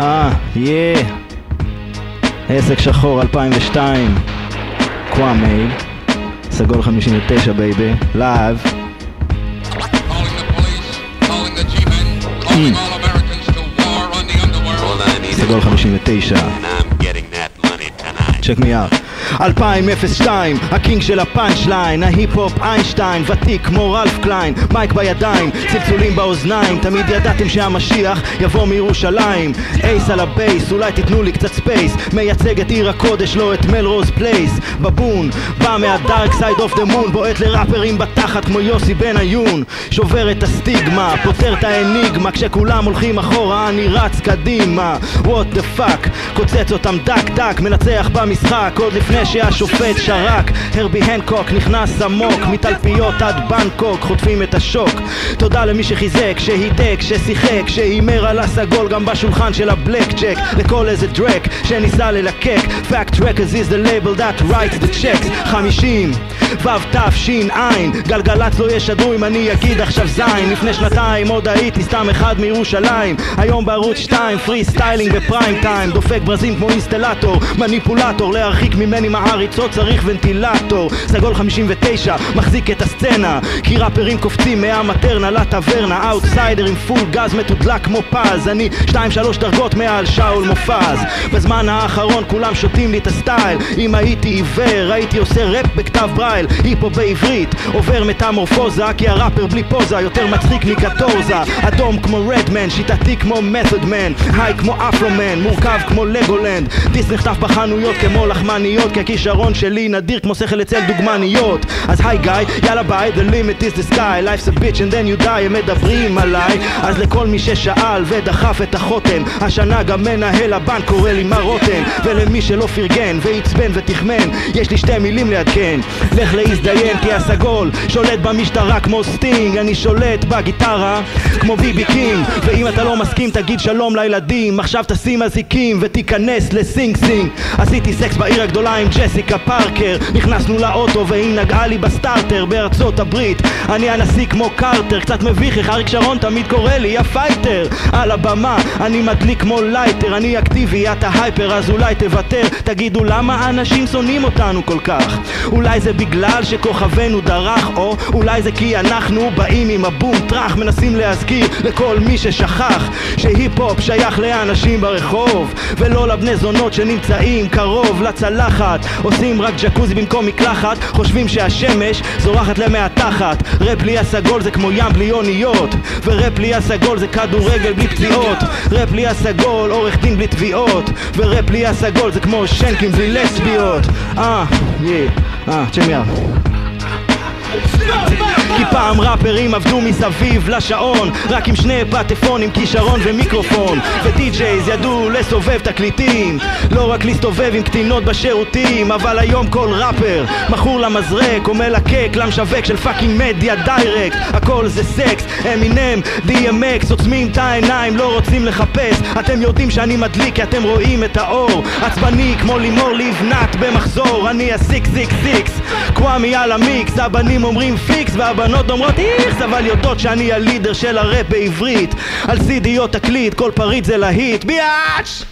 אה, yeah. עסק שחור 2002. קוואמי. סגול 59 baby. live. סגול 59. and I'm getting that money tonight. check me out 2002, ה king של ה punch line, ההיפ-הופ איינשטיין, ותיק כמו רלף קליין, mic בידיים, צלצולים באוזניים, תמיד ידעתם שהמשיח יבוא מירושלים. ace על ה base, אולי תיתנו לי קצת space, מייצג את עיר הקודש, לא את מלרוז פלייס. בבון, בא מה dark side of the moon, בועט לראפרים בתחת כמו יוסי בניון, שובר את הסטיגמה, פותר את האניגמה, כשכולם הולכים אחורה אני רץ קדימה. what the fuck, קוצץ אותם דק דק, מנצח במשחק, עוד לפני שהשופט שרק. הרבי הנקוק נכנס עמוק, מתלפיות עד בנקוק, חוטפים את השוק. תודה למי שחיזק, שהידק, ששיחק, שהימר על הסגול גם בשולחן של הבלק ג'ק. לכל איזה דרק שניסה ללקק. Fact Records is the label that writes the checks. 50 ו' ת' ש' ע' גלגלצ לא ישדרו אם אני אגיד עכשיו זין. לפני שנתיים עוד הייתי סתם אחד מירושלים. היום בערוץ 2 freestyling בפריים טיים. דופק ברזים כמו אינסטלטור מניפולטור. להרחיק ממני מעריצות צריך ונטילטור. סגול 59 מחזיק את הסצנה. כי ראפרים קופצים מהמטרנה לטברנה. אאוטסיידר עם פול גז מתודלק כמו פז. אני 2-3 דרגות מעל שאול מופז. בזמן האחרון כולם שותים לי את הסטייל. אם הייתי עיוור הייתי עושה ראפ בכתב ברייל היפ הופ בעברית עובר מטמורפוזה כי הראפר בלי פוזה יותר מצחיק מקטורזה. אדום כמו רדמן שיטתי כמו מתודמן high כמו אפרומן מורכב כמו לגולנד. הדיסק נחטף בחנויות כמו לחמניות כי הכישרון שלי נדיר כמו שכל אצל דוגמניות. אז היי גיא יאללה ביי the limit is the sky. Life's a bitch and then you die הם מדברים עליי. אז לכל מי ששאל ודחף את החותם השנה גם מנהל הבנק קורא לי מר רותם ולמי שלא פרגן ועצבן ותחמן יש לי שתי מילים לעדכן. לך להזדיין כי הסגול שולט במשטרה כמו סטינג. אני שולט בגיטרה כמו ביבי קינג. ואם אתה לא מסכים תגיד שלום לילדים. עכשיו תשים אזיקים ותיכנס לסינג סינג. עשיתי סקס בעיר הגדולה עם ג'סיקה פארקר. נכנסנו לאוטו והיא נגעה לי בסטארטר בארצות הברית. אני הנשיא כמו קרטר קצת מביך איך אריק שרון תמיד קורא לי ה fighter. על הבמה אני מדליק כמו lighter. אני אקטיבי אתה hyper אז אולי תוותר. תגידו למה אנשים שונאים אותנו כל כך? אולי זה בגלל שכוכבנו דרך או אולי זה כי אנחנו באים עם הבום טראח מנסים להזכיר לכל מי ששכח שהיפ-הופ שייך לאנשים ברחוב ולא לבני זונות שנמצאים קרוב לצלחת. עושים רק ג'קוזי במקום מקלחת חושבים שהשמש זורחת להם מהתחת. ראפ בלי הסגול זה כמו ים בלי אוניות וראפ בלי הסגול זה כדורגל בלי פציעות. ראפ בלי הסגול עורך דין בלי תביעות וראפ בלי הסגול זה כמו שנקים בלי לסביות. אה, יא, אה, צ'מיה כי פעם ראפרים עבדו מסביב לשעון רק עם שני פטפונים, כישרון ומיקרופון. ו DJs ידעו לסובב תקליטים לא רק להסתובב עם קטינות בשירותים אבל היום כל ראפר מכור למזרק או מלקק למשווק של fucking מדיה דיירקט. הכל זה סקס, אמינם, DMX עוצמים את העיניים, לא רוצים לחפש. אתם יודעים שאני מדליק כי אתם רואים את האור. עצבני כמו לימור לבנת במחזור אני ה sick sick six קוואמי על המיקס הבנים אומרים פיקס והבנות אומרות איכס אבל יודעות שאני ה leader של הראפ בעברית. על סידי או תקליט כל פריט זה להיט. biatch